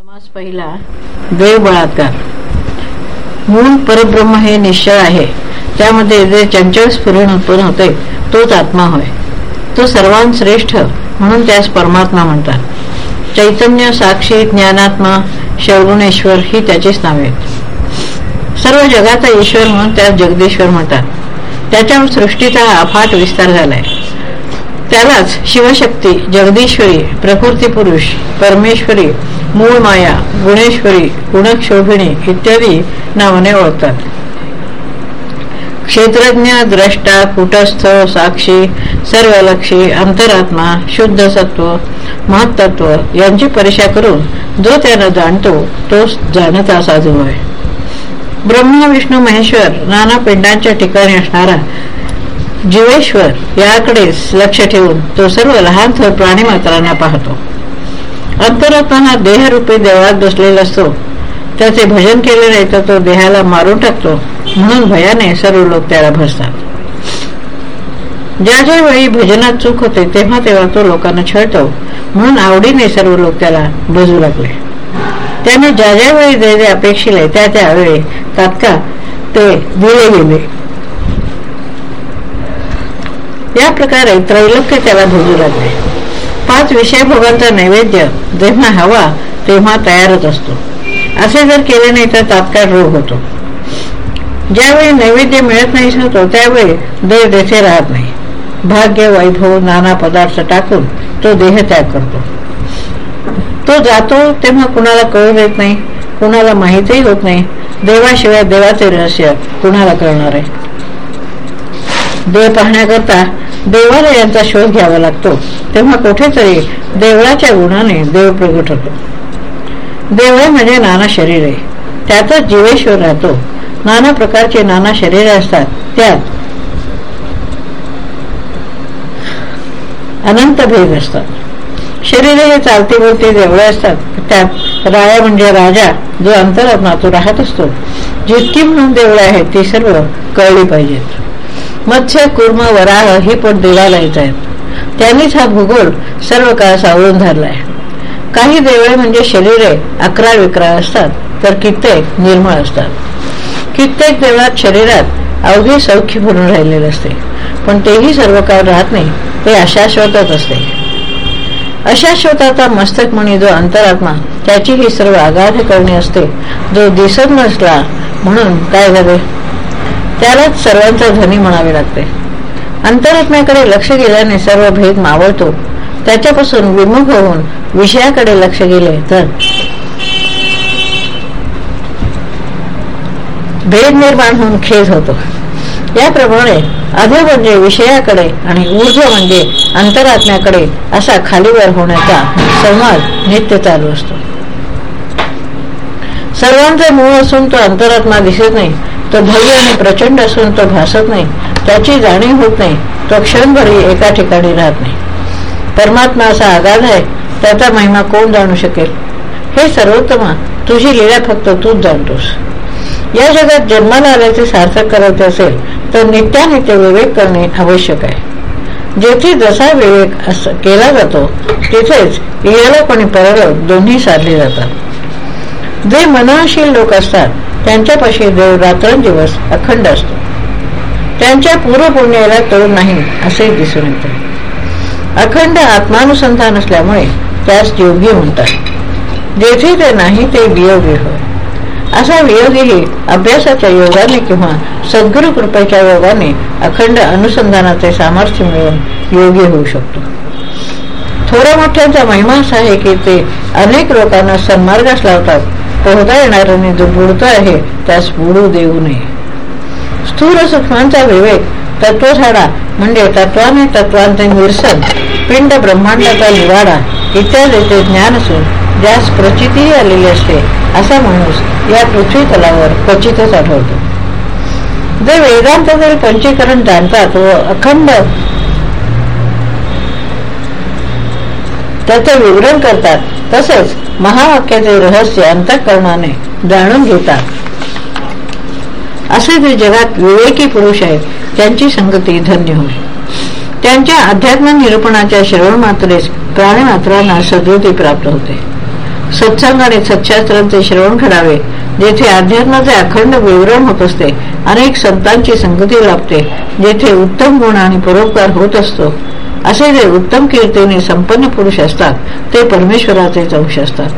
समास पहिला देव बळात्कार. मूल परब्रह्म हे निश्चय आहे. त्यामध्ये जे चंचल स्फुरण उत्पन्न होते तोच आत्मा होय. तो सर्वांश्रेष्ठ म्हणून त्यास परमात्मा म्हणतात. चैतन्य साक्षी ज्ञानात्मा शौगुणेश्वर ही त्याचीच नावे सर्व जगाचा ईश्वर म्हणून त्यास जगदेश्वर म्हणतात. त्याच्या सृष्टीचा अफाट विस्तार झालाय. त्यालाच शिवशक्ती जगदीश्वरी प्रकृती पुरुष परमेश्वरी मूळ माया गुणेश्वरी गुणक्षोभिणी इत्यादी नावाने ओळखतात. क्षेत्रज्ञ द्रष्टा कुटस्थ साक्षी सर्वलक्षी अंतरात्मा शुद्ध सत्व महत्त्व यांची परीक्षा करून जो त्यानं जाणतो तो जाणता साधू आहे. ब्रह्मा विष्णू महेश्वर नाना पिंडांच्या ठिकाणी असणारा जीवेश्वर याकडेच लक्ष ठेवून तो सर्व लहान थोर प्राणी मात्रांना पाहतो. अंतरात्मा देहरूपी देवळात बसलेला असतो. त्याचे भजन केले नाही तर तो देहाला मारून टाकतो. म्हणून भयाने सर्व लोक त्याला भजतात. ज्या ज्या वेळी भजनात चूक होते तेव्हा तेव्हा तो लोकांना छळतो. म्हणून आवडीने सर्व लोक त्याला बजू लागले. त्याने ज्या ज्या वेळी जे जे अपेक्षिले त्या त्यावेळी तात्काळ ते दिले गेले. या प्रकारे त्रैलोक्य त्याला भजू लागले. पाच विषय भोगांचा नैवेद्य जेव्हा हवा तेव्हा तयारच असतो. असे जर केले नाही तर तात्काळ रोग होतो. ज्यावेळी नैवेद्य मिळत नाही होतो त्यावेळी देह देथे राहत नाही. भाग्य वैभव नाना पदार्थ टाकून तो देह त्याग करतो. तो जातो तेव्हा कुणाला कळू देत नाही कुणाला माहितही होत नाही. देवाशिवाय देवाचे रहस्य कुणाला कळणार आहे? देव पाहण्याकरता देवाला यांचा शोध घ्यावा लागतो. तेव्हा कुठेतरी देवळाच्या गुणाने देव प्रगट होतो. देवळ म्हणजे नाना शरीर आहे. त्यातच जीवेश्वर राहतो. नाना प्रकारचे नाना शरीर असतात. त्यात अनंत भेद असतात. शरीर हे चालते बोलते देवळे असतात. त्यात राया म्हणजे राजा जो अंतरात्मा राहत असतो. जितकी म्हणून देवळे आहेत ती सर्व कळली पाहिजेत. मत्स्य कुर्म वराह ही पण देवाला येत आहेत. त्यांनीच हा भूगोल सर्व काळ सावळून धरलाय. काही देवळे म्हणजे शरीरे अकरा विकरा असतात तर कित्येक निर्मळ असतात. कित्येक देवळात शरीरात अवघे सौख्य भरून राहिलेले असते पण तेही सर्व काळ राहत नाही ते अशाश्वतच असते. अशाश्वताचा मस्तक म्हणे जो अंतरात्मा त्याची ही सर्व आगाध करणी असते जो दिसत नसला म्हणून काय झाले? त्यालाच सर्वांचा धनी म्हणावे लागते. अंतरात्म्याकडे लक्ष गेल्याने सर्व भेद मावळतो. त्याच्यापासून विमुख होऊन विषयाकडे लक्ष गेले तर? भेद निर्माण होऊन खेद होतो. याप्रमाणे अधो म्हणजे विषयाकडे आणि ऊर्जा म्हणजे अंतरात्म्याकडे असा खालीवर होण्याचा संवाद नित्य चालू असतो. सर्वांचे मूळ असून तो अंतरात्मा दिसत नाही तो भव्य आणि प्रचंड असून तो भासत नाही त्याची जाणीव होत नाही. तो क्षणभरही एका ठिकाणी राहत नाही. परमात्मा असा आगाध आहे त्याचा महिमा कोण जाणू शकेल? हे सर्वोत्तमा तुझी लीला फक्त तूच जाणतोस. या जगात जन्माला आल्याचे सार्थक करायचे असेल तर नित्यानित्य विवेक करणे आवश्यक आहे. जेथे जसा विवेक केला जातो तिथेच इहलोक आणि परलोक दोन्ही साधले जातात. जे मननशील लोक असतात त्यांच्यापाशी देव रात्रंदिवस अखंड असतो. त्यांच्या पूर्वपुण्याला तळ नाही असे दिसून येते. अखंड आत्मानुसंधान असल्यामुळे त्यास योगी म्हणतात. जेथे ते नाही ते वियोगी होय. असा वियोगीही अभ्यासाच्या योगाने किंवा सद्गुरु कृपेच्या योगाने अखंड अनुसंधानाचे सामर्थ्य मिळून योगी होऊ शकतो. थोड्या मोठ्यांचा महिमा असा आहे की ते अनेक लोकांना सन्मार्गास लावतात पोहता येणाऱ्याने जो बुडतो आहे त्यास बुडू देऊ नये. स्थूल सूक्ष्मांचा विवेक तत्वझाडा म्हणजे तत्वाने तत्वांचे निरसन पिंड ब्रह्मांडाचा निवाडा इत्यादीचे ज्ञान असून ज्यास प्रचितीही आलेली असते असा माणूस या पृथ्वी तलावर क्वचितच आढळतो. जे वेदांतातील पंचीकरण जाणतात व अखंड त्याचे विवरण करतात तसेच महावाक्याचे रहस्य अंतःकरणाने जाणून घेतात. असे जे जगात विवेकी पुरुष आहेत त्यांची संगती धन्य होय त्यांच्या अध्यात्म निरूपणाच्या श्रवण मात्रेस प्राणीमात्रांना सदृती प्राप्त होते. सत्संग आणि सच्छास्त्रांचे श्रवण घडावे जेथे अध्यात्माचे अखंड विवरण होत असते अनेक संतांची संगती लाभते जेथे उत्तम गुण आणि परोपकार होत असतो असे जे उत्तम कीर्तीने संपन्न पुरुष असतात ते परमेश्वराचे अंश असतात.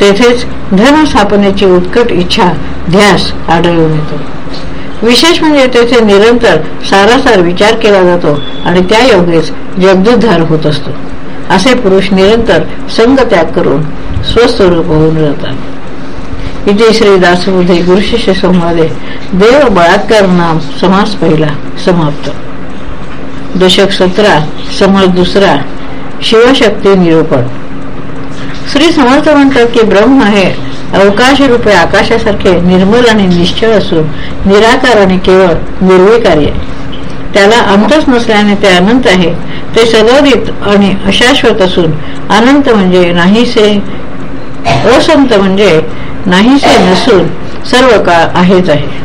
तेथेच धन स्थापनेची उत्कट इच्छा ध्यास आढळून येतो. विशेष म्हणजे तेथे निरंतर सारासार विचार केला जातो आणि त्या योगेच जगदुद्धार होत असतो. असे पुरुष निरंतर संग त्याग करून स्वस्वरूप होऊन जातात इथे श्री दासबुधे गुरुशिष्य संवादे देव बळात्कार नाम समास पहिला समाप्त. दशक सतरा समाज दुसरा शिवशक्ती निरूपण. श्री समर्थ म्हणतात की ब्रह्म हे अवकाश रूपे आकाशासारखे निर्मल आणि निश्चळ असून निराकार आणि केवळ निर्विकारी आहे. त्याला अंतच नसल्याने ते अनंत आहे. ते सदोदित आणि अशाश्वत असून अनंत म्हणजे नाहीसे असंत म्हणजे नाहीसे नसून सर्व काळ आहेच आहे.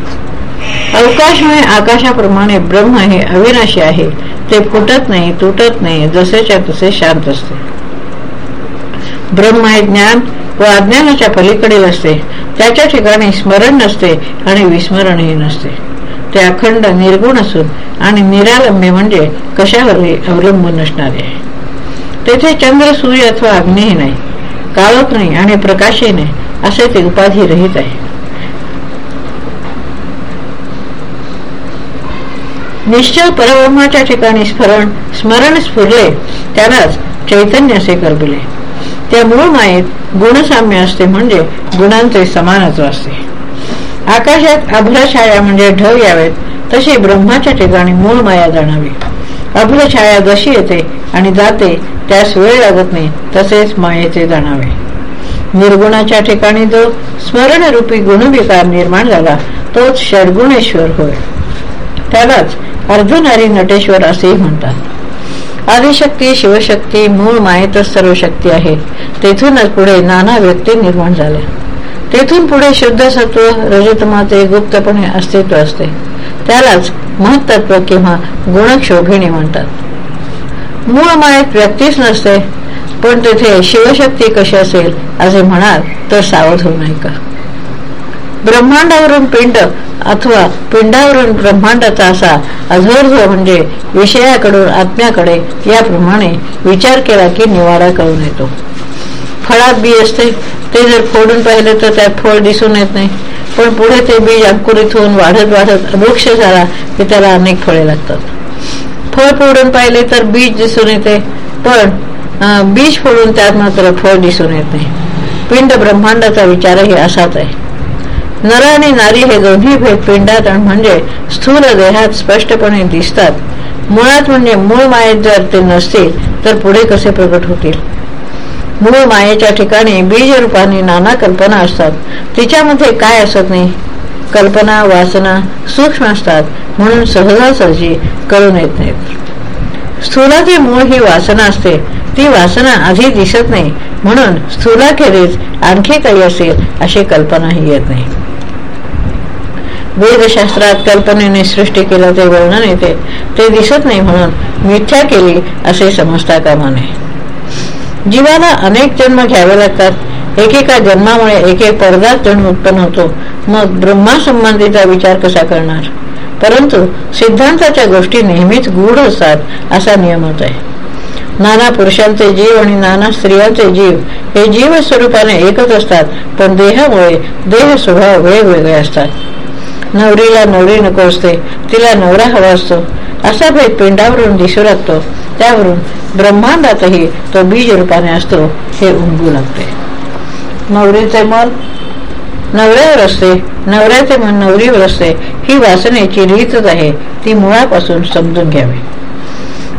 अवकाशमय आकाशाप्रमाणे ब्रह्म हे अविनाशी आहे. ते फुटत नाही तुटत नाही जसेच्या तसे शांत असते. ब्रह्म हे ज्ञान व अज्ञानाच्या पलीकडील असते त्याच्या ठिकाणी स्मरण नसते आणि विस्मरणही नसते. ते अखंड निर्गुण असून आणि निरालंबे म्हणजे कशावरही अवलंबून असणारे आहे तेथे चंद्र सूर्य अथवा अग्निही नाही. काळोख नाही आणि प्रकाशही नाही. असे ते उपाधी रहित आहे. निश्चय परब्रह्माच्या ठिकाणी स्मरण स्मरण स्फुरले त्यालाच चैतन्य असे करबिले. त्या मूळ मायेत गुणसाम्य असते म्हणजे गुणांचे समानत्व असते. आकाशात अभ्रछाया म्हणजे ढग यावेत. तशी ब्रह्माच्या ठिकाणी मूळ माया जाणावी. अभ्रछाया जशी येते आणि जाते त्यास वेळ लागत नाही तसेच मायेचे जाणावे. निर्गुणाच्या ठिकाणी जो स्मरणरूपी गुणविकार निर्माण झाला तोच षडगुणेश्वर होय. त्यालाच अर्धनारी नटेश्वर असेही म्हणतात. आदिशक्ती शिवशक्ती मूळ मायेतच सर्व शक्ती आहे. तेथूनच पुढे नाना व्यक्ती निर्माण झाल्या. तेथून पुढे शुद्ध सत्व रजतमाचे गुप्तपणे अस्तित्व असते. त्यालाच महत्त्व किंवा गुणक्षोभिणी म्हणतात. मूळ मायेत व्यक्तीच नसते पण तेथे शिवशक्ती कशी असेल असे म्हणाल तर सावध होऊ नये का ब्रह्मांडावरून पिंड अथवा पिंडावरून ब्रह्मांडाचा असा अधोर्ध म्हणजे विषयाकडून आत्म्याकडे याप्रमाणे विचार केला की निवाडा कळून येतो. फळात बी असते. ते जर फोडून पाहिले तर त्यात फळ दिसून येत नाही. पण पुढे ते बीज अंकुरित होऊन वाढत वाढत वृक्ष झाला की त्याला अनेक फळे लागतात. फळ फोडून पाहिले तर बीज दिसून येते. पण बीज फोडून त्यात मात्र फळ दिसून येत नाही. पिंड ब्रह्मांडाचा विचारही असाच आहे. नर आणि नारी हे दोन्ही भेद म्हणजे स्थूल देहात स्पष्टपणे दिसतात. मुळात म्हणजे मूळ मायेत जर ते नसतील तर पुढे कसे प्रकट होतील? मूळ मायेच्या ठिकाणी बीज रूपाने नाना कल्पना असतात. तिच्यामध्ये काय असत नाही? कल्पना वासना सूक्ष्म असतात म्हणून सहजासहजी कळून येत नाहीत. स्थूलाचे मूळ ही वासना असते. ती वासना आधी दिसत नाही म्हणून स्थूलाखेरीज आणखी काही असेल अशी कल्पनाही येत नाही. वेदशास्त्रात कल्पनेने सृष्टी केलं ते वर्णन येते. ते दिसत नाही म्हणून मिथ्या केली असे समजता कामा नये. जीवाला अनेक जन्म घ्यावे लागतात. एकेका जन्मामुळे एक एक पडदाच जन्म उत्पन्न होतो. मग ब्रह्मा संबंधीचा विचार कसा करणार? परंतु सिद्धांताच्या गोष्टी नेहमीच गूढ असतात असा नियमच आहे. नाना पुरुषांचे जीव आणि नाना स्त्रियांचे जीव हे जीव स्वरूपाने एकच असतात पण देहामुळे देह स्वभाव वेगवेगळे असतात. नवरीला नवरी नको असते. तिला नवरा हवा असतो. असा भेद पिंडावरून दिसू लागतो. त्यावरून ब्रह्मांडातही तो बीज रूपाने असतो हे उमगू लागते. नवरीचे मन नवऱ्यावर असते. नवऱ्याचे मन नवरीवर असते. ही वासनेची रीतच आहे. ती मुळापासून समजून घ्यावी.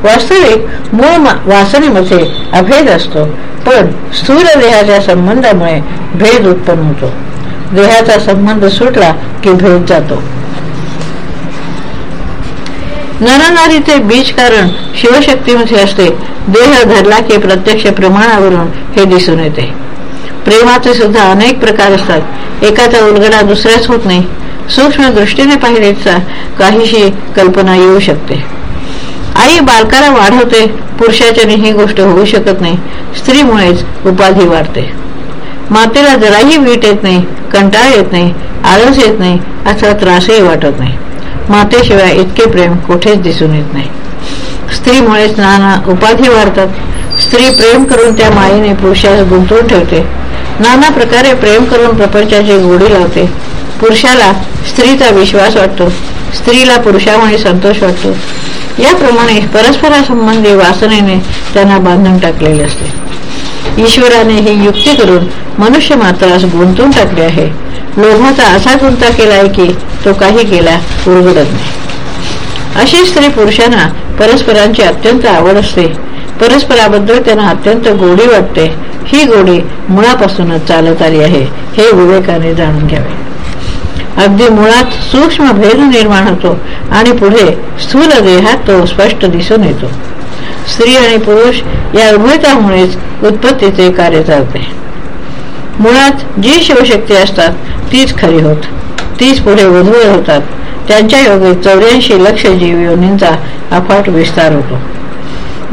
वास्तविक मूळ वासनेमध्ये अभेद असतो. पण स्थूल देहाच्या संबंधामुळे भेद उत्पन्न होतो. देहाचा संबंध सुटला की भेद जातो. नरनारीचे बीज कारण शिवशक्तीमध्ये असते. देह धरला की प्रत्यक्ष प्रमाणावरून हे दिसून येते. प्रेमाचे सुद्धा अनेक प्रकार असतात. एकाचा उलगडा दुसऱ्याच होत नाही. सूक्ष्म दृष्टीने पाहिलेचा काहीशी कल्पना येऊ शकते. आई बालकाला वाढवते. पुरुषाच्याने ही गोष्ट होऊ शकत नाही. स्त्रीमुळेच उपाधी वाढते. मातेला जराही वीट येत नाही कंटाळ येत नाही आळस येत नाही असा त्रासही वाटत नाही. मातेशिवाय इतके प्रेम कुठेच दिसून येत नाही. स्त्रीमुळेच नाना उपाधी वाढतात. स्त्री प्रेम करून त्या मायेने पुरुषास गुंतवून ठेवते. नाना प्रकारे प्रेम करून प्रपंचाची गोडी लावते. पुरुषाला स्त्रीचा विश्वास वाटतो. स्त्रीला पुरुषामुळे संतोष वाटतो. याप्रमाणे परस्परासंबंधी वासनेने त्यांना बांधून टाकलेले असते. ईश्वराने ही युक्ती करून मनुष्य मात्रास गुंतून टाकले आहे. लोभाचा असा गुंता केलाय की तो काही केला उरगडत नाही. अशी स्त्री पुरुषांना परस्परांची अत्यंत आवड असते. परस्पराबद्दल त्यांना अत्यंत गोडी वाटते. ही गोडी मुळापासूनच चालत आली आहे हे विवेकाने जाणून घ्यावे. अगदी मुळात सूक्ष्म भेद निर्माण होतो आणि पुढे स्थूल देहात तो स्पष्ट दिसून येतो. स्त्री आणि पुरुष या उभयतामुळेच उत्पत्तीचे कार्य चालते. मुळात जी शिवशक्ती असतात तीच खरी होत. तीच पुढे वधूवर होतात. त्यांच्या योगे चौऱ्याऐंशी लक्ष जीव योनींचा अफाट विस्तार होतो.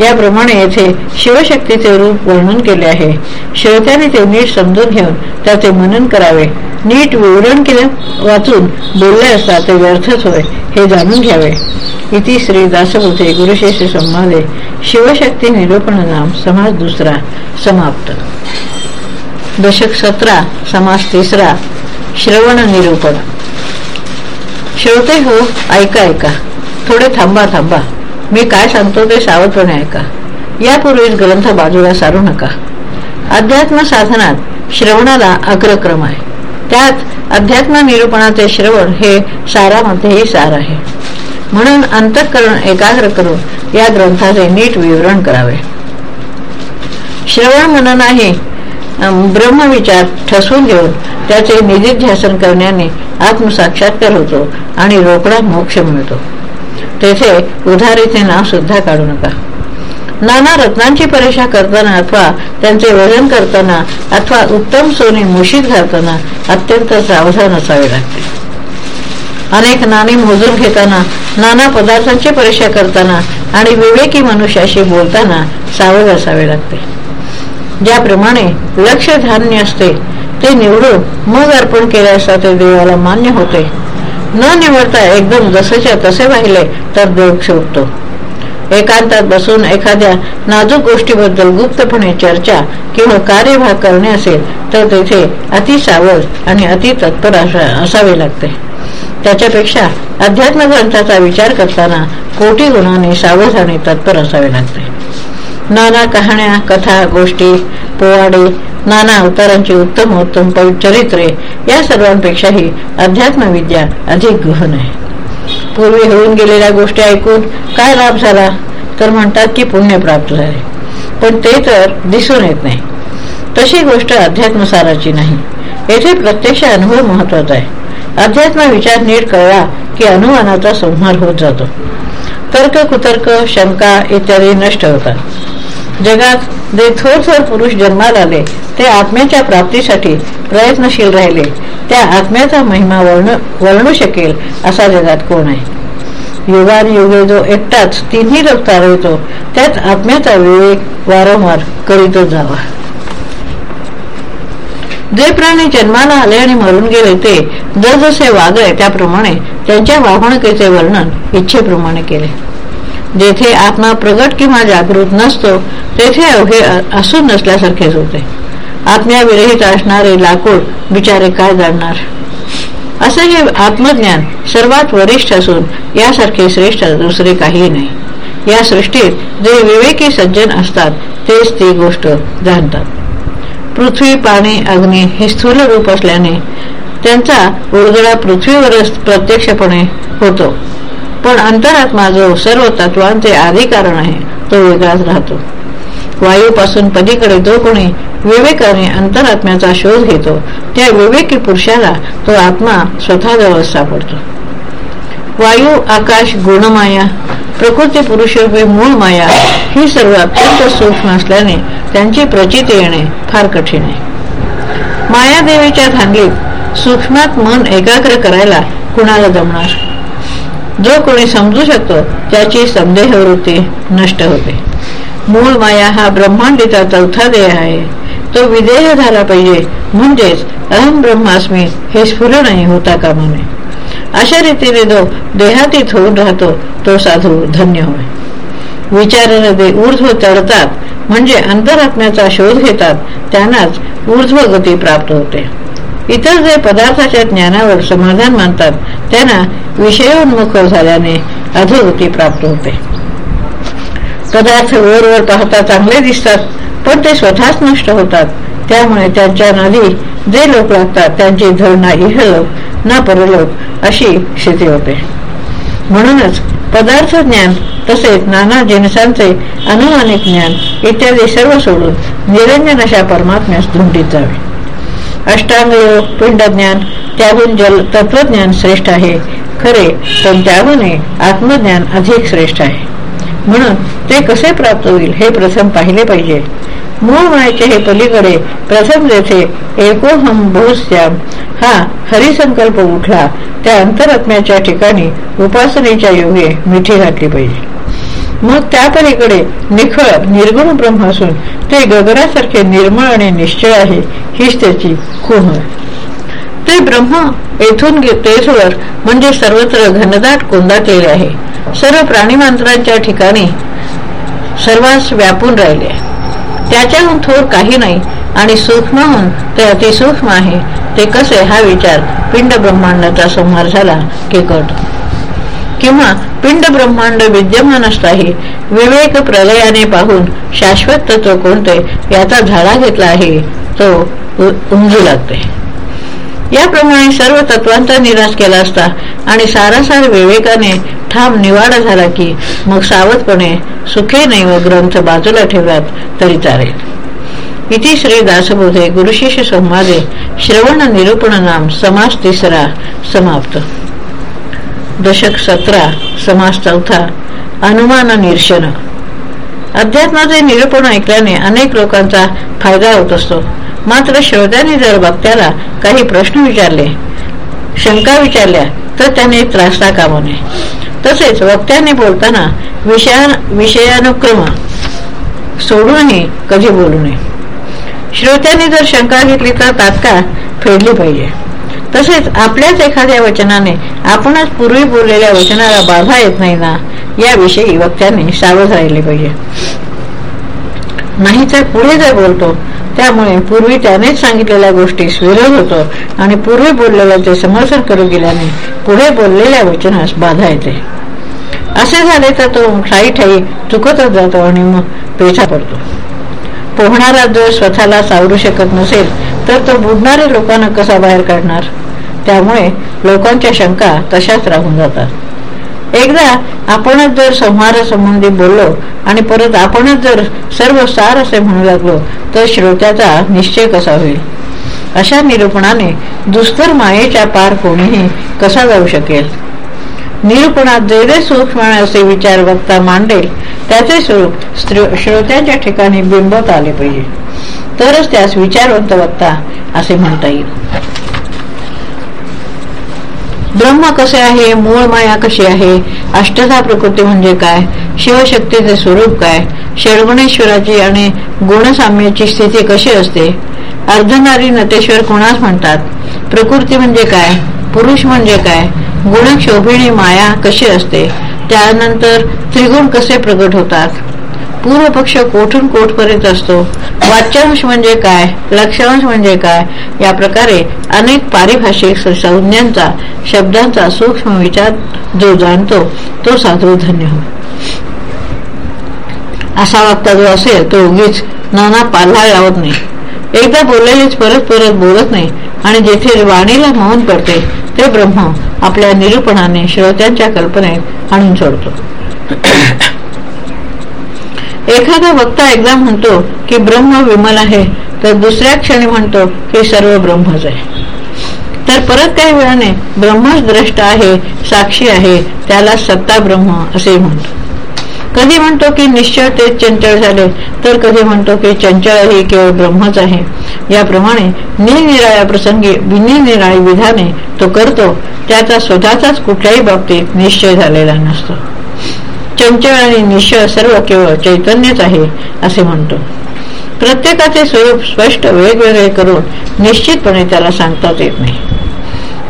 याप्रमाणे येथे शिवशक्तीचे रूप वर्णन केले आहे. श्रोत्याने ते नीट समजून घेऊन त्याचे मनन करावे. नीट विवरण केले वाचून बोलले असता ते व्यर्थच होय हे जाणून घ्यावे. इति श्री दासबोधे गुरुशेष संवादे. शिवशक्ती निरूपण नाम समाज दुसरा समाप्त. दशक सतरा समास तिसरा श्रवण निरूपण. श्रोते हो ऐका ऐका. थोडे थांबा थांबा. मी काय सांगतो ते सावधपणे ऐका. यापूर्वीच ग्रंथ बाजूला सारू नका. अध्यात्म साधनात श्रवणाला अग्रक्रम आहे. त्यात अध्यात्म निरूपणाचे श्रवण हे सारामध्येही सार आहे. म्हणून अंतःकरण एकाग्र करून या ग्रंथाचे नीट विवरण करावे. श्रवण मननाही ब्रह्मविचार ठसवून घेऊन त्याचे निधिध्यासन करण्याने आत्मसाक्षात्कार होतो आणि रोकडा मोक्ष मिळतो. तेथे उधारीचे नाव सुद्धा काढू नका. नाना रत्नांची परीक्षा करताना अथवा त्यांचे वजन करताना अथवा उत्तम सोने मुशीत घालताना अत्यंत सावधान असावे लागते. अनेक नाणी मोजून घेताना नाना पदार्थांची परीक्षा करताना आणि विवेकी मनुष्याशी बोलताना सावध असावे लागते. ज्याप्रमाणे लक्ष धान्य असते ते निवडून मग अर्पण केले असता ते देवाला मान्य होते. न निवडता एकदम जसेच्या तसे वाहिले तर देव शोधतो एकांतात बसून एखाद्या नाजूक गोष्टीबद्दल गुप्तपणे चर्चा किंवा कार्यभाग करणे असेल तर तेथे अतिसावध आणि अति तत्पर असावे लागते. त्याच्यापेक्षा अध्यात्म ग्रंथाचा विचार करताना कोटी गुणांनी सावध आणि तत्पर असावे लागते. नाना कहाण्या कथा गोष्टी पोवाडे नाना अवतारांची उत्तम उत्तम चरित्रे या सर्वांपेक्षाही अध्यात्मविद्या अधिक गहन आहे. पूर्वी होऊन गेलेल्या गोष्टी ऐकून काय लाभ झाला? तर म्हणतात की पुण्य प्राप्त झाले. पण ते तर दिसून येत नाही. तशी गोष्ट अध्यात्मसाराची नाही. येथे प्रत्यक्ष अनुभव महत्त्वाचा आहे. अध्यात्म विचार नीट कळला की अनुमानाचा संहार होत जातो. तर्क कुतर्क शंका इत्यादी नष्ट होतात. जगात जे थोर थोर पुरुष जन्माला आले ते आत्म्याच्या प्राप्तीसाठी प्रयत्नशील राहिले. त्या आत्म्याचा महिमा वर्ण वर्णू शकेल असा जगात कोण आहे? युगान युगे जो एकटाच तिन्ही लोक चालवतो त्यात आत्म्याचा विवेक वारंवार करीतच जावा. जे प्राणी जन्माला आले आणि मरून गेले ते जसजसे वागले त्याप्रमाणे त्यांच्या वाहणुकीचे वर्णन इच्छेप्रमाणे केले. जेथे आत्मा प्रगट किंवा जागृत नसतो तेथे अवघे असून नसल्यासारखेच होते. आत्म्याविरहित असणारे लाकूड बिचारे काय जाणणार? असे हे आत्मज्ञान सर्वात वरिष्ठ असून यासारखे श्रेष्ठ दुसरे काही नाही. या सृष्टीत जे विवेकी सज्जन असतात तेच ती गोष्ट जाणतात. पृथ्वी पाणी अग्नी हे स्थूल रूप असल्याने त्यांचा उर्गडा पृथ्वीवरच प्रत्यक्षपणे होतो. पण अंतरात्मा जो सर्व तत्वांचे आधी कारण आहे तो वेगळाच राहतो. वायूपासून पलीकडे जो कोणी विवेकाने अंतरात्म्याचा शोध घेतो त्या विवेकी पुरुषाला तो आत्मा स्वतःजवळ सापडतो. वायू आकाश गुणमाया प्रकृती पुरुषरूपी मूळ माया ही सर्व अत्यंत सूक्ष्म असल्याने त्यांची प्रचिती येणे फार कठीण आहे. मायादेवीच्या धांगलीत सूक्ष्मात मन एकाग्र करायला कुणाला जमणार? जो कोणी समजू शकतो त्याची संदेहवृत्ती नष्ट होते. मूळ माया हा ब्रह्मांडीचा चौथा देह आहे. तो विधेय झाला पाहिजे. म्हणजेच अहम ब्रह्मास्मी हे स्फुरणही होता कामा नये. अशा रीतीने जो देहातीत होऊन राहतो तो साधू धन्य होय. विचाराने ऊर्ध्व चढतात म्हणजे अंतरात्म्याचा शोध घेतात त्यांनाच ऊर्ध्व गती प्राप्त होते. इतर जे पदार्थाच्या ज्ञानावर समाधान मानतात त्यांना विषयोन्मुख झाल्याने अधोगती प्राप्त होते. पदार्थ वरवर पाहता चांगले दिसतात पण ते स्वतःच नष्ट होतात. त्यामुळे त्यांच्या नदी जे लोक लागतात त्यांची धड ना इहलोक ना परलोक अशी स्थिती होते. म्हणूनच पदार्थ ज्ञान तसेच नाना जिनसांचे अनुमानिक ज्ञान इत्यादी सर्व सोडून निरंजन अशा परमात्म्यास धुंडीत जावे. अष्टांग योग पिंडज्ञान त्याहून जल तत्वज्ञान श्रेष्ठ आहे. खरे पण त्याहूनही आत्मज्ञान अधिक श्रेष्ठ आहे. म्हणून ते कसे प्राप्त होईल हे प्रथम पाहिले पाहिजे. मूळ मायेचे हे पलीकडे प्रथम जेथे एकोहम बहुश्याम हा हरिसंकल्प उठला त्या अंतरात्म्याच्या ठिकाणी उपासनेच्या योगे मिठी घातली पाहिजे. मग त्या पलीकडे निखळ निर्गुण ब्रह्म असून ते गगरासारखे निर्मळ आणि निश्चय आहे हीच त्याची कुह ते ब्रह्म येथून तेथवर म्हणजे सर्वत्र घनदाट कोंदाटलेले आहे. सर्व प्राणीमांत्रांच्या ठिकाणी सर्वांस व्यापून राहिले. त्याच्याहून थोर काही नाही आणि सूक्ष्महून ते अतिसूक्ष्म आहे. ते कसे? हा विचार पिंड ब्रह्मांडाचा संहार झाला की कळतो. किंवा पिंड ब्रह्मांड विद्यमान असताही विवेक प्रलयाने पाहून शाश्वत तत्व कोणते? याचा झाडा घेतला आहे. तो उमजू लागते. याप्रमाणे सर्व तत्वांचा निराश केला असता आणि सारासार विवेकाने ठाम निवाडा झाला की मग सावधपणे सुखे व ग्रंथ बाजूला ठेवलात तरी चालेल. इति श्री दासबोधे गुरुशिष्य संवादे श्रवण निरूपण नाम समास तिसरा समाप्त. दशक सतरा समास चौथा अनुमान निरशन. अध्यात्माचे निरूपण ऐकल्याने अनेक लोकांचा फायदा होत असतो. मात्र श्रोत्याने जर वक्त्याला काही प्रश्न विचारले शंका विचारल्या तर त्याने त्रासता कामू नये. तसेच वक्त्याने बोलताना विषया विषयानुक्रम सोडूनही कधी बोलू नये. श्रोत्याने जर शंका घेतली तर तात्काळ फेडली पाहिजे. तसेच आपल्याच एखाद्या वचनाने आपणच पूर्वी बोललेल्या वचनाला बाधा येत नाही ना याविषयी वक्त्याने सावध राहिले पाहिजे. नाहीतर पुढे जर बोलतो त्यामुळे पूर्वी त्यानेच सांगितलेल्या गोष्टीस विरोध होतो आणि पूर्वी बोललेल्याचे समर्थन करू गेल्याने पुढे बोललेल्या वचनास बाधा येते. असे झाले तर तो ठाई ठाई चुकतच जातो आणि मग पेठा पडतो. पोहणारा जर स्वतःला सावरू शकत नसेल तर तो बुडणारे लोकांना कसा बाहेर काढणार? त्यामुळे लोकांच्या शंका तशाच राहून जातात. एकदा आपणच जर संहार संबंधी बोललो आणि परत आपणच जर सर्व सार असे म्हणू लागलो तर श्रोत्याचा निश्चय कसा होईल? अशा निरूपणाने दुस्तर मायेच्या पार कोणीही कसा जाऊ शकेल? निरूपणात जे सूक्ष्म असे विचार वक्ता मांडेल त्याचे स्वरूप श्रोत्याच्या ठिकाणी बिंबत आले पाहिजे. तरच त्यास विचारवंत वक्ता असे म्हणता येईल. ब्रह्म कसे आहे? मूळ माया कशी आहे? अष्टधा प्रकृती म्हणजे काय? शिवशक्तीचे स्वरूप काय? षडगुणेश्वराची आणि गुणसाम्याची स्थिती कशी असते? अर्धनारी नटेश्वर कोणास म्हणतात? प्रकृती म्हणजे काय? पुरुष म्हणजे काय? गुणक्षोभिणी माया कशी असते? त्यानंतर त्रिगुण कसे प्रगट होतात? पूर्व पक्ष कोठून कोठपर्यंत असतो? वाच्यांश म्हणजे काय? लक्षांश म्हणजे काय? या प्रकारे अनेक पारिभाषिक संज्ञांचा शब्दांचा सूक्ष्म विचार जो जाणतो तो साधू धन्य हो. असा वागता जो असेल तो उगीच नाना पाल्हा लावत नाही. एकदा बोललेलीच परत परत बोलत नाही आणि जेथे वाणीला मौन पडते ते ब्रह्म आपल्या निरूपणाने श्रोत्यांच्या कल्पनेत आणून सोडतो. एखादा वक्ता एकदा म्हणतो की ब्रह्म विमल आहे तर दुसऱ्या क्षणी म्हणतो की सर्व ब्रह्मच आहे. तर परत काही वेळाने ब्रह्मच द्रष्ट आहे साक्षी आहे त्याला सत्ता ब्रह्म असे म्हणतो. कधी म्हणतो की निश्चय तेच चंचल झाले तर कधी म्हणतो की चंचल ही केवळ ब्रह्मच आहे. याप्रमाणे निरनिराळ्या प्रसंगी निरनिराळी विधाने तो करतो त्याचा स्वतःचाच कुठल्याही बाबतीत निश्चय झालेला नसतो. चंचल आणि निश्चय सर्व केवळ चैतन्यच आहे असे म्हणतो. प्रत्येकाचे स्वरूप स्पष्ट वेगवेगळे करून निश्चितपणे त्याला सांगताच येत नाही.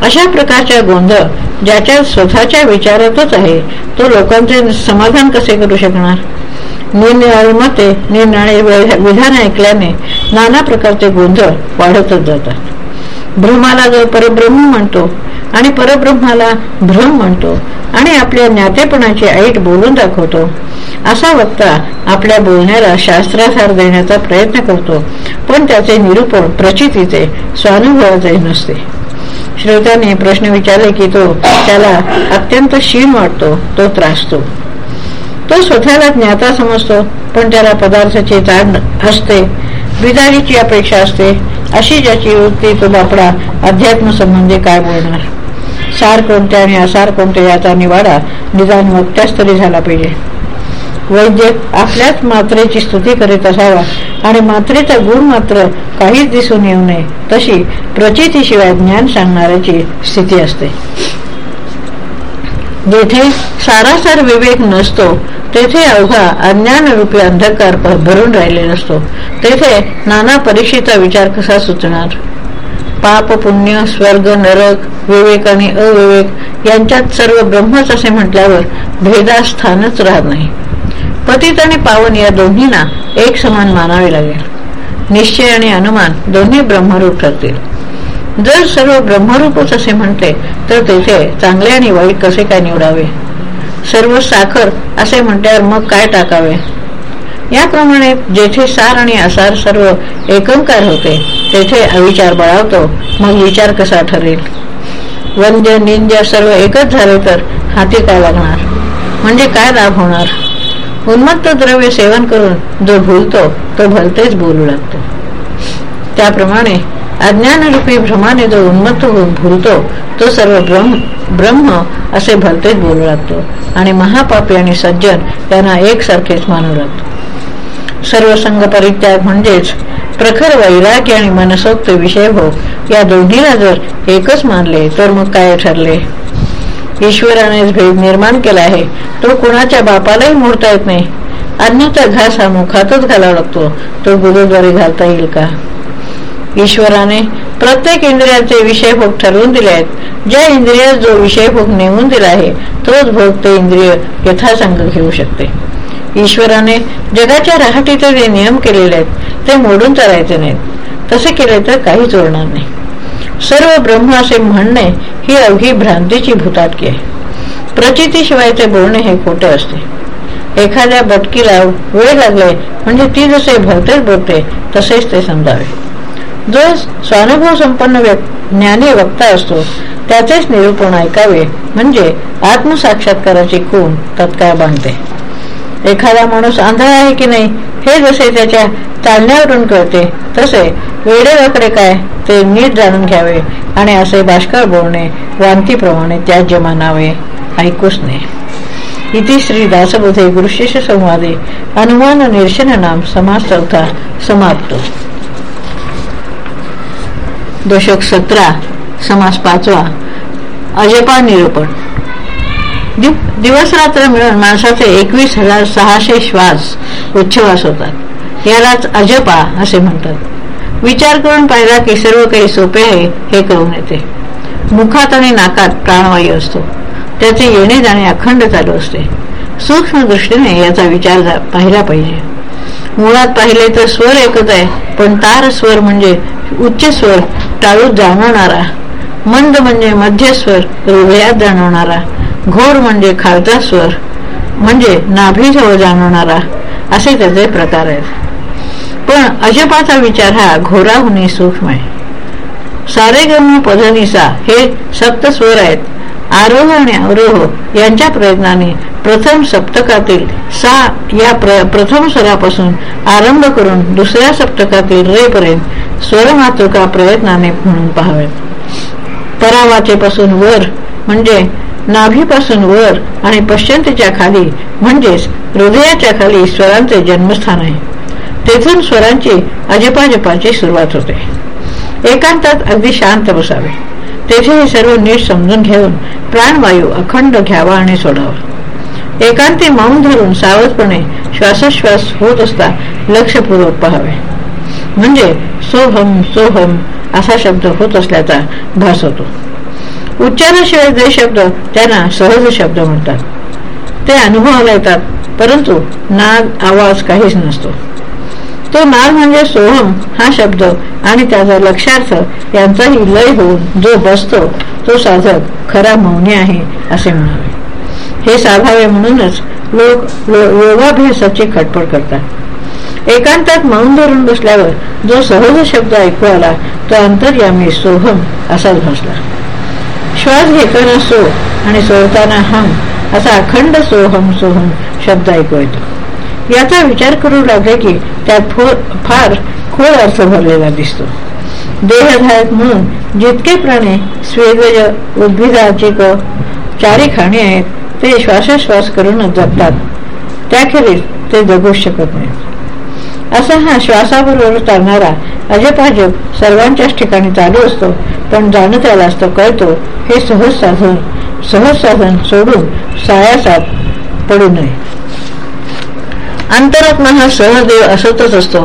अशा प्रकारच्या गोंधळ ज्याच्या स्वतःच्या विचारातच आहे तो लोकांचे समाधान कसे करू शकणार? निरनिराळी मते निरनिराळे विधान ऐकल्याने नाना प्रकारचे गोंधळ वाढतच जातात. भ्रमाला जो परब्रह्म म्हणतो आणि परब्रह्माला भ्रम म्हणतो आणि आपल्या ज्ञातेपणाची ऐट बोलून दाखवतो. असा वक्ता आपल्या बोलण्याला शास्त्रासार देण्याचा प्रयत्न करतो पण त्याचे निरूपण प्रचितीचे स्वानुभवाचे नसते. श्रोत्याने प्रश्न विचारले की तो त्याला अत्यंत क्षीण वाटतो तो त्रासतो. तो स्वतःला ज्ञाता समजतो पण त्याला पदार्थाची जाण असते बिदारीची अपेक्षा असते अशी ज्याची वृत्ती तो बापडा अध्यात्म संबंधी काय बोलणार? सार कोणते आणि असार कोणते याचा निवाडा निदान वक्त्यास तरी झाला पाहिजे. वैद्य आपल्याच मात्रेची स्तुती करीत असावा आणि मात्रेचा गुण मात्र काहीच दिसून येऊ नये तशी प्रचितीशिवाय ज्ञान सांगणाऱ्याची स्थिती असते. जेथे सारासार विवेक नसतो तेथे अवघा अज्ञानरूपी अंधकार भरून राहिले नसतो तेथे नाना परीक्षेचा विचार कसा सुचणार? पाप पुण्य स्वर्ग नरक विवेक आणि अविवेक यांच्यात सर्व ब्रह्मच असे म्हटल्यावर भेदास्थानच राहत नाही. पतित आणि पावन या दोन्हींना एक समान मानावे लागेल. निश्चय आणि अनुमान दोन्ही ब्रह्मरूप ठरतील. जर सर्व ब्रह्मरूपच असे म्हणते तर तेथे चांगले आणि वाईट कसे काय निवडावे? सर्व साखर असे म्हटल्यावर मग काय टाकावे? याप्रमाणे जेथे सार आणि असार सर्व एकंकार होते तेथे अविचार बळावतो मग विचार कसा ठरेल? वंद्य निंद्य सर्व एकच झाले तर हाती काय लागणार? म्हणजे काय लाभ होणार? उन्मत्त द्रव्य सेवन करून जो भूलतो तो भलतेच बोलू लागतो त्याप्रमाणे अज्ञानरूपी भ्रमाने जो उन्मत्त होऊन भूलतो तो सर्व ब्रह्म ब्रह्म असे भलतेच बोलू लागतो आणि महापापी आणि सज्जन त्यांना एकसारखेच मानू लागतो सर्व संघ परित्याग म्हणजेच प्रखर वैराग्य आणि मनसोक्त विषय हो. या दोन्हीला जर एकच मानले तर मग काय ठरले? ईश्वरानेच भेद निर्माण केला आहे. तो कुणाच्या बापालाही मोडता येत नाही. अन्नाचा घास हा मुखातच घालावा लागतो. तो गुरुद्वारे घालता येईल का? ईश्वराने प्रत्येक इंद्रियाचे विषय भोग ठरवून दिले आहेत. ज्या इंद्रियात जो विषय भोग नेमून दिला आहे तोच भोग ते इंद्रिय यथासंग घेऊ शकते. ईश्वराने जगाच्या राहटीचे जे नियम केलेले आहेत ते मोडून चालायचे नाहीत. तसे केले तर काहीच उरणार नाही. सर्व ब्रह्म असे म्हणणे ही अवघी भ्रांतीची भूताटकी आहे. प्रचितीशिवाय ते बोलणे हे खोटे असते. एखाद्या बटकीला वेळ लागले म्हणजे ती जसे भरतेच बोलते तसेच ते समजावे जो स्वानुभव संपन्न ज्ञानी वक्ता असतो त्याचेच निरूपण ऐकावे म्हणजे आत्मसाक्षात्काराची खूण तत्काळ बांधते. एखादा माणूस आंधळा आहे की नाही हे जसे त्याच्या चालण्यावरून कळते तसे वेडेवाकडे काय ते नीट जाणून घ्यावे आणि असे भाष्कर बोलणे वांतीप्रमाणे त्याज्य मानावे. ऐकूच नाही इति श्री दासबोधे गुरुशिष्य संवादे अनुमान निर्शन नाम समास चौथा समाप्तो. दशक सतरा समास पाचवा अजपा निरूपण. दिवस रात्र मिळून माणसाचे एकवीस हजार सहाशे श्वास उच्छवास होतात. यालाच अजपा असे म्हणतात. विचार करून पाहिला की सर्व काही सोपे आहे हे कळून येते. मुखात आणि नाकात प्राणवायू असतो. त्याचे येणे जाणे अखंड चालू असते. सूक्ष्म दृष्टीने याचा विचार पाहिला पाहिजे. मुळात पाहिले तर स्वर एकच आहे पण तार स्वर म्हणजे उच्च स्वर टाळूत जाणवणारा. मंद म्हणजे मध्य स्वर हृदयात जाणवणारा. घोर म्हणजे खालचा स्वर म्हणजे नाभीजवळ जाणवणारा असे त्याचे प्रकार आहेत. पण अजपाचा विचार हा घोराहुनी सूक्ष्म आहे. सारे गम पदनिसा हे सप्त स्वर आहेत. आरोह आणि अवरोह यांच्या प्रयत्नाने प्रथम सप्तकातील सा या प्र, प्रथम स्वरापासून आरंभ करून दुसऱ्या सप्तकातील रे पर्यंत स्वरमातृका प्रयत्नाने म्हणून पाहावेत. परावाचेपासून वर म्हणजे नाभीपासून वर आणि पश्चिंतीच्या खाली म्हणजेच हृदयाच्या खाली स्वरांचे जन्मस्थान आहे. तेथून स्वरांची अजपाजपाची सुरुवात होते. एकांतात अगदी शांत बसावे. तेथे हे सर्व नीट समजून घेऊन प्राणवायू अखंड घ्यावा आणि सोडावा. एकांती मौन धरून सावधपणे श्वासोश्वास होत असता लक्षपूर्वक पहावे. म्हणजे सोहम सोहम असा शब्द होत असल्याचा भास होतो. उच्चाराशिवाय जे शब्द त्यांना सहज शब्द म्हणतात. ते अनुभवाला येतात परंतु नाद आवाज काहीच नसतो. तो नाद म्हणजे सोहम हा शब्द आणि त्याचा लक्षार्थ यांचाही लय होऊन जो बसतो तो साधक खरा मौनी आहे असे म्हणावे. हे साधावे म्हणूनच लोक योगाभ्यासाची खटपट करतात. एकांतात मौन धरून बसल्यावर जो सहज शब्द ऐकू आला तो अंतर्यामी सोहम असाच भासला. श्वास घेताना सो आणि सोडताना हम असा अखंड सोहम सोहम शब्द ऐकू येतो. याचा विचार करू लागले की त्यात फार खोल अर्थ भरलेला दिसतो. देहधायक म्हणून जितके प्राणी स्वेदज उद्भिदाची चारी खाणी आहेत ते श्वासोश्वास करूनच जगतात. त्याखेरीज ते जगूच शकत नाहीत. असा हा श्वासाबरोबर चालणारा अजपाजप सर्वांच्याच ठिकाणी चालू असतो पण जाणं त्याला असतो कळतो हे सहज साधन सहज साधन सोडून सायासात पडू नये. अंतरात्मा हा सहदेव असतच असतो.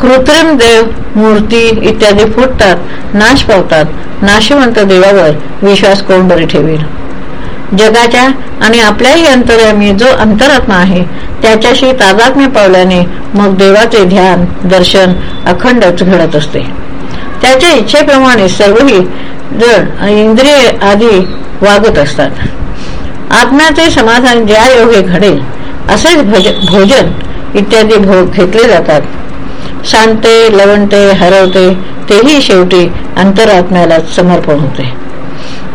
कृत्रिम देव मूर्ती इत्यादी फुटतात नाश पावतात नाशवंत देवावर विश्वास कोण बरे ठेवेल. जगाच्या आणि आपल्याही अंतर्यामी जो अंतरात्मा आहे त्याच्याशी तादात्म्य पावल्याने मग देवाचे ध्यान दर्शन अखंडच घडत असते. त्याच्या इच्छेप्रमाणे सर्वही जण इंद्रिय आदी वागत असतात. आत्म्याचे समाधान ज्या योगे घडेल असेच भोजन इत्यादी भोग घेतले जातात. सांडते लवणते हरवते तेही शेवटी अंतरात्म्याला समर्पण होते.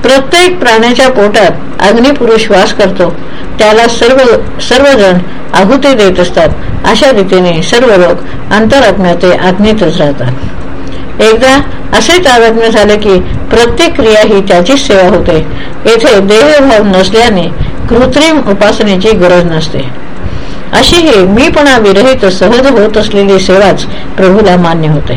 प्रत्येक प्राण्याच्या पोटात अग्निपुरुष वास करतो. त्याला सर्व सर्वजण आहुती देत असतात. अशा रीतीने सर्व लोक अंतरात्म्याचे आज्ञेतच राहतात. एकदा असे तादात्म्य झाले की प्रत्येक क्रिया ही त्याचीच सेवा होते. येथे देहभाव नसल्याने कृत्रिम उपासनेची गरज नसते. अशी ही मीपणा विरहित सहज होत असलेली सेवाच प्रभूला मान्य होते.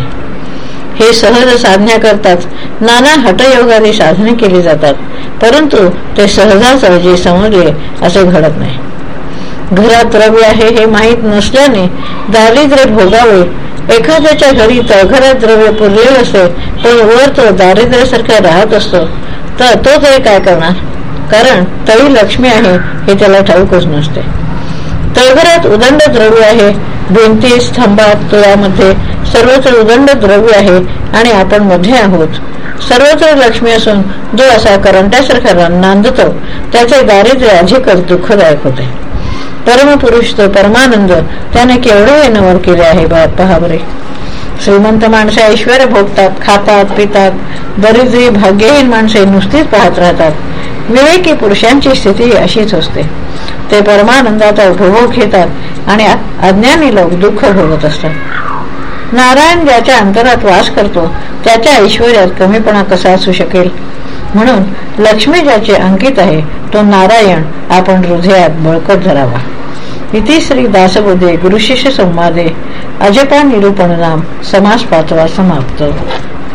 हे सहज साधण्याकरताच नाना हटयोगाने साधने केली जातात. परंतु ते सहजासहजी समजले असे घडत नाही. घरात द्रव्य आहे हे माहीत नसल्याने दारिद्र्य भोगावे एखाद्याच्या घरी तळघरात द्रव्य पुरलेले असते पण वर तो दारिद्र्यासारखा राहत असतो तर तो तरी काय करणार? कारण तळी लक्ष्मी आहे हे त्याला ठाऊकच नसते. तळघरात उदंड द्रव्य आहे भिंती स्तंभात तुळामध्ये सर्वत्र उदंड द्रव्य आहे आणि आपण मध्ये आहोत. सर्वत्र लक्ष्मी असून जो असा करंट्यासारखा नांदतो त्याचे दारिद्र्य अधिकच दुःखदायक होते. परमपुरुष तो परमानंद त्याने केवढे नवर केले आहे पहा बरे श्रीमंत माणसे ऐश्वर भोगतात खातात पितात दरिद्री भाग्यहीन माणसे नुसतीच पाहत राहतात. विवेकी पुरुषांची स्थिती अशीच असते. ते परमानंदाचा उपभोग घेतात आणि अज्ञानी लोक दुःख भोगत असतात. नारायण ज्याच्या अंतरात वास करतो त्याच्या ऐश्वर्यात कमीपणा कसा असू शकेल? म्हणून लक्ष्मी ज्याचे अंकित आहे तो नारायण आपण हृदयात बळकट धरावा. इति श्री दासबोधे गुरुशिष्य संवादे. अजपा निरूपण नाम समास पाचवा समाप्त.